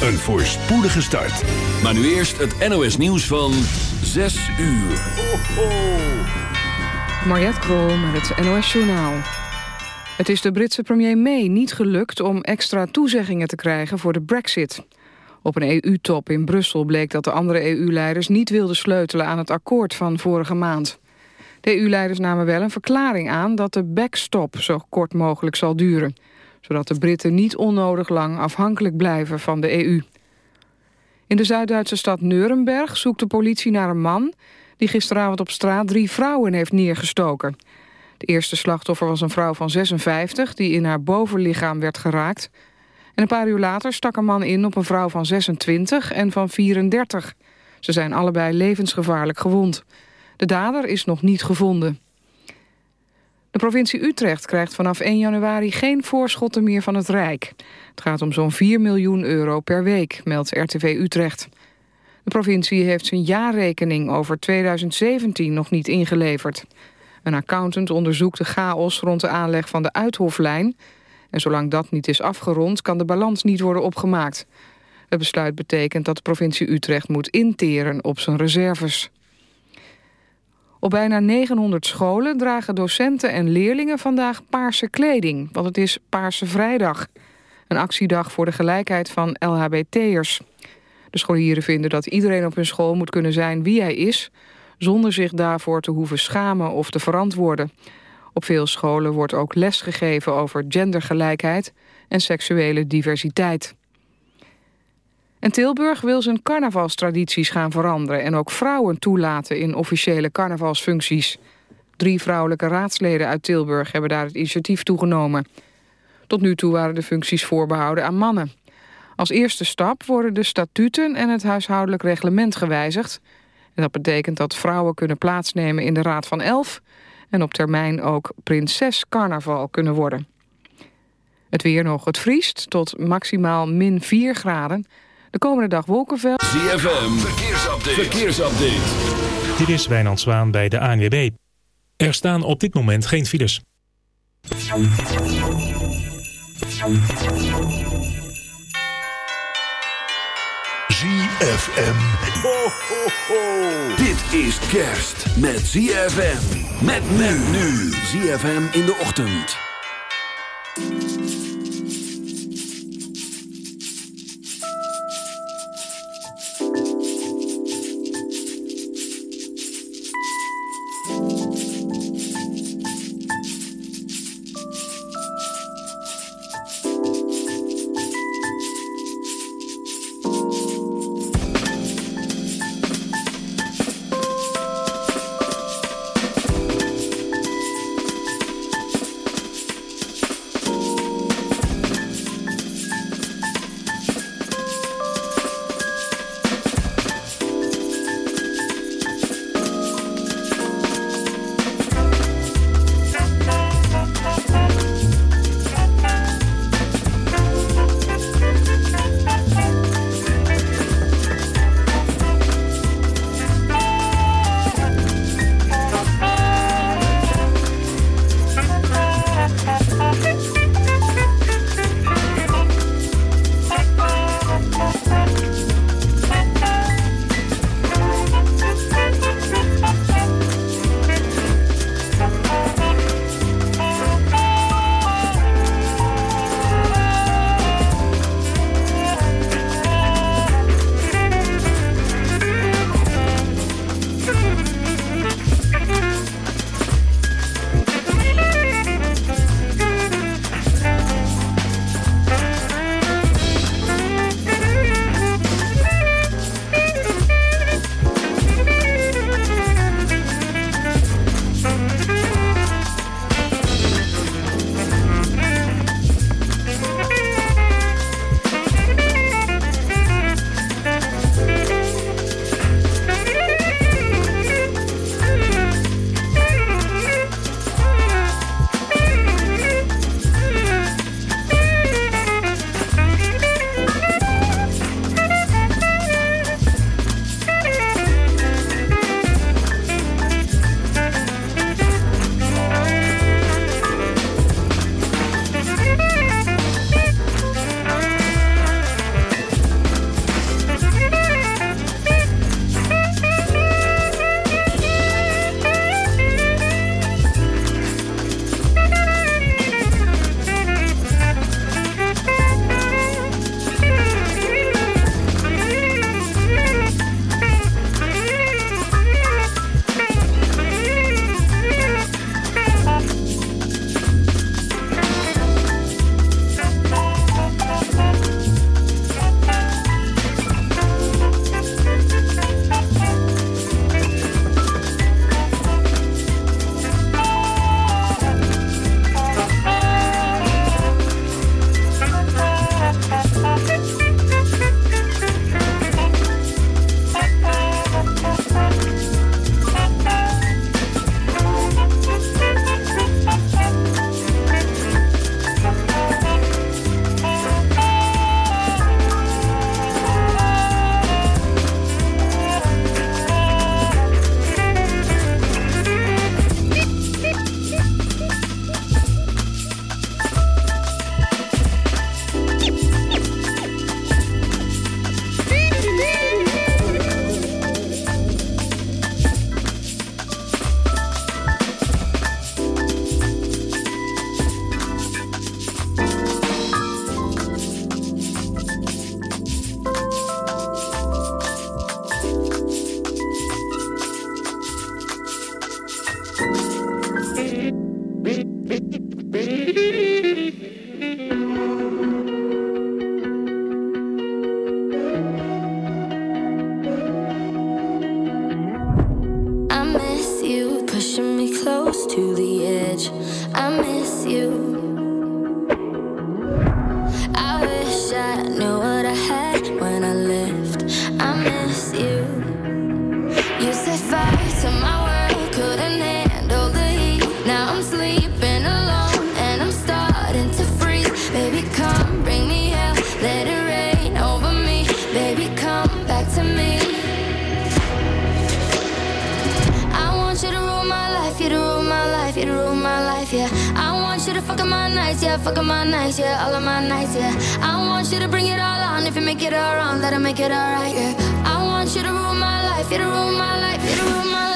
een voorspoedige start. Maar nu eerst het NOS nieuws van 6 uur. Mariette Krol met het NOS Journaal. Het is de Britse premier May niet gelukt om extra toezeggingen te krijgen voor de brexit. Op een EU-top in Brussel bleek dat de andere EU-leiders niet wilden sleutelen aan het akkoord van vorige maand. De EU-leiders namen wel een verklaring aan dat de backstop zo kort mogelijk zal duren zodat de Britten niet onnodig lang afhankelijk blijven van de EU. In de Zuid-Duitse stad Nuremberg zoekt de politie naar een man... die gisteravond op straat drie vrouwen heeft neergestoken. De eerste slachtoffer was een vrouw van 56 die in haar bovenlichaam werd geraakt. En een paar uur later stak een man in op een vrouw van 26 en van 34. Ze zijn allebei levensgevaarlijk gewond. De dader is nog niet gevonden. De provincie Utrecht krijgt vanaf 1 januari geen voorschotten meer van het Rijk. Het gaat om zo'n 4 miljoen euro per week, meldt RTV Utrecht. De provincie heeft zijn jaarrekening over 2017 nog niet ingeleverd. Een accountant onderzoekt de chaos rond de aanleg van de Uithoflijn... en zolang dat niet is afgerond kan de balans niet worden opgemaakt. Het besluit betekent dat de provincie Utrecht moet interen op zijn reserves. Op bijna 900 scholen dragen docenten en leerlingen vandaag paarse kleding, want het is Paarse Vrijdag. Een actiedag voor de gelijkheid van LHBT'ers. De scholieren vinden dat iedereen op hun school moet kunnen zijn wie hij is... zonder zich daarvoor te hoeven schamen of te verantwoorden. Op veel scholen wordt ook les gegeven over gendergelijkheid en seksuele diversiteit. En Tilburg wil zijn carnavalstradities gaan veranderen... en ook vrouwen toelaten in officiële carnavalsfuncties. Drie vrouwelijke raadsleden uit Tilburg hebben daar het initiatief toegenomen. Tot nu toe waren de functies voorbehouden aan mannen. Als eerste stap worden de statuten en het huishoudelijk reglement gewijzigd. En dat betekent dat vrouwen kunnen plaatsnemen in de Raad van Elf... en op termijn ook prinses carnaval kunnen worden. Het weer nog. Het vriest tot maximaal min 4 graden... De komende dag wolkenveld. ZFM, verkeersupdate. verkeersupdate. Dit is Wijnand Zwaan bij de ANWB. Er staan op dit moment geen files. ZFM. Ho, ho, ho. Dit is kerst met ZFM. Met men nu. ZFM in de ochtend. make it all wrong, let her make it all right, yeah. I want you to rule my life, you to rule my life, you to rule my life.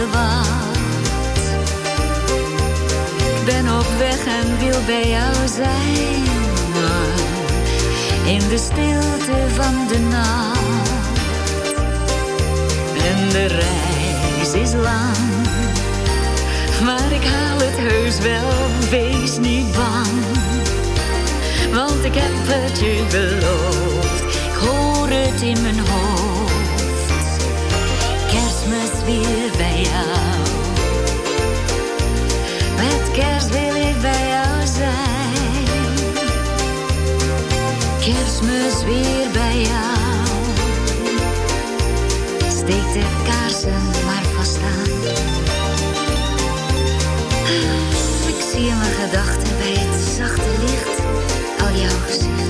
Ik ben op weg en wil bij jou zijn. In de stilte van de nacht. En de reis is lang. Maar ik haal het heus wel, wees niet bang. Want ik heb het je beloofd. Ik hoor het in mijn hoofd. Weer bij jou. Met kerst wil ik bij jou zijn. Kerstmis weer bij jou. Steek de kaarsen maar vast aan. Ik zie mijn gedachten bij het zachte licht al jouw gezicht.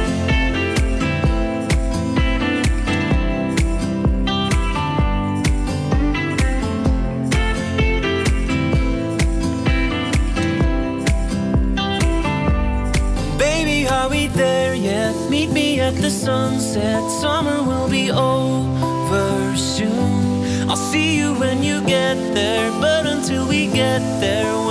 Sunset. Summer will be over soon. I'll see you when you get there, but until we get there,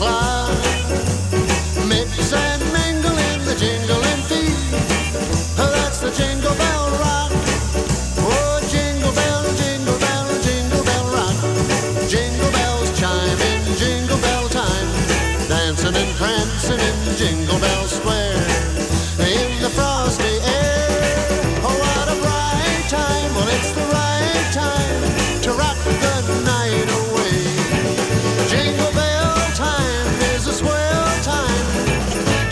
clock. In jingling feet. That's the jingle bell rock. Oh, jingle bell, jingle bell, jingle bell rock. Jingle bells jingle bell time. Dancing and prancing in Jingle Bell Square.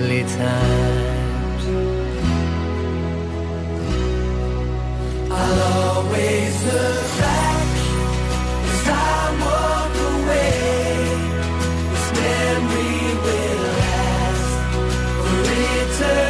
lonely times. I'll always look back as I walk away. This memory will last for eternity.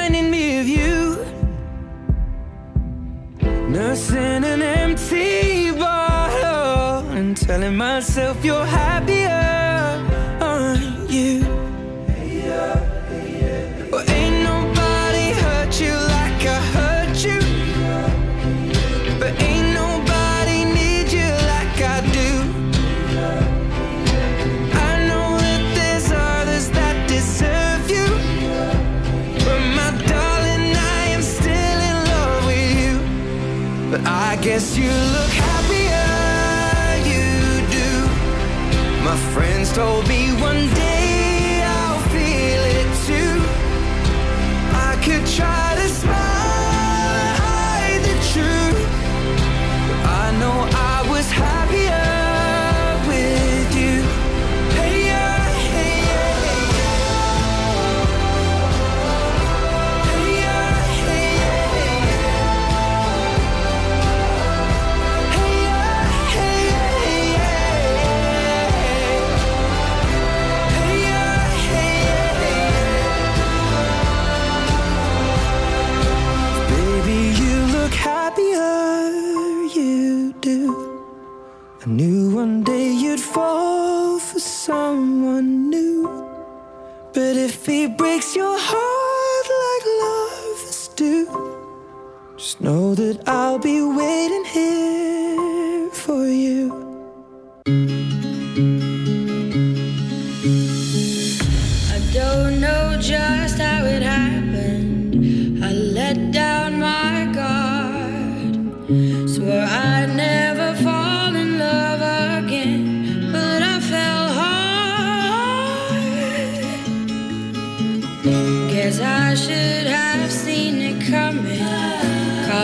telling myself you're happier, on you? Well, ain't nobody hurt you like I hurt you. But ain't nobody need you like I do. I know that there's others that deserve you. But my darling, I am still in love with you. But I guess you look told me one